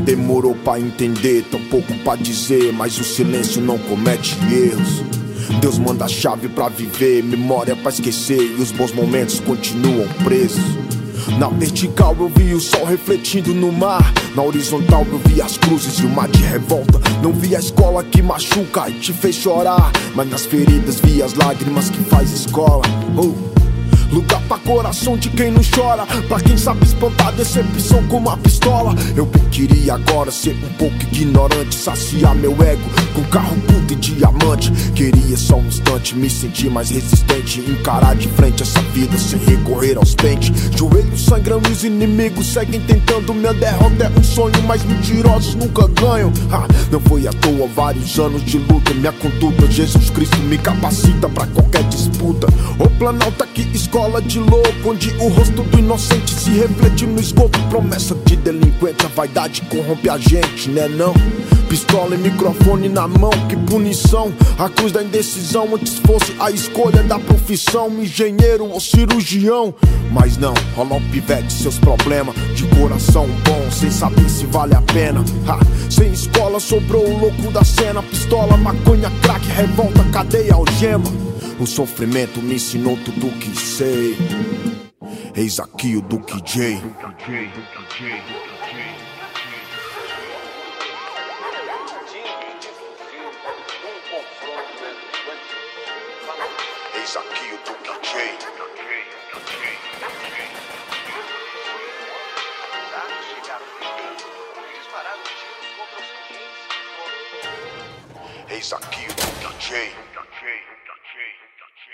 demorou pra entender, tão pouco pra dizer, mas o silêncio não comete erros. Deus manda a chave pra viver, memória pra esquecer e os bons momentos continuam presos. Na vertical eu vi o sol refletindo no mar. Na horizontal eu vi as cruzes e o mar de revolta. Não vi a escola que machuca e te fez chorar. Mas nas feridas vi as lágrimas que faz escola. Oh. Lugar pra coração de quem não chora. Pra quem sabe espantar decepção com uma pistola. Eu bem queria agora ser um pouco ignorante Saciar meu ego com carro puto e diamante. Queria só um instante me sentir mais resistente Encarar de frente essa vida sem recorrer aos pentes. Joelhos sangrando os inimigos seguem tentando Minha derrota é um sonho, mas mentirosos nunca ganham. Ah, Não foi à toa vários anos de luta. Minha conduta, Jesus Cristo me capacita pra qualquer disputa. O planalto aqui escolhe escola de louco, onde o rosto do inocente se reflete no esgoto. Promessa de delinquente, a vaidade corrompe a gente, né não? Pistola e microfone na mão, que punição. A cruz da indecisão, antes fosse a escolha da profissão, engenheiro ou cirurgião. Mas não, rola um pivete, seus problemas de coração bom, sem saber se vale a pena. Ha, sem escola sobrou o louco da cena, pistola, maconha, crack, revolta, cadeia, algema. O sofrimento me ensinou tudo o que sei. Eis aqui o Duke J. Eis aqui o Duke J. Eis aqui o Duke J.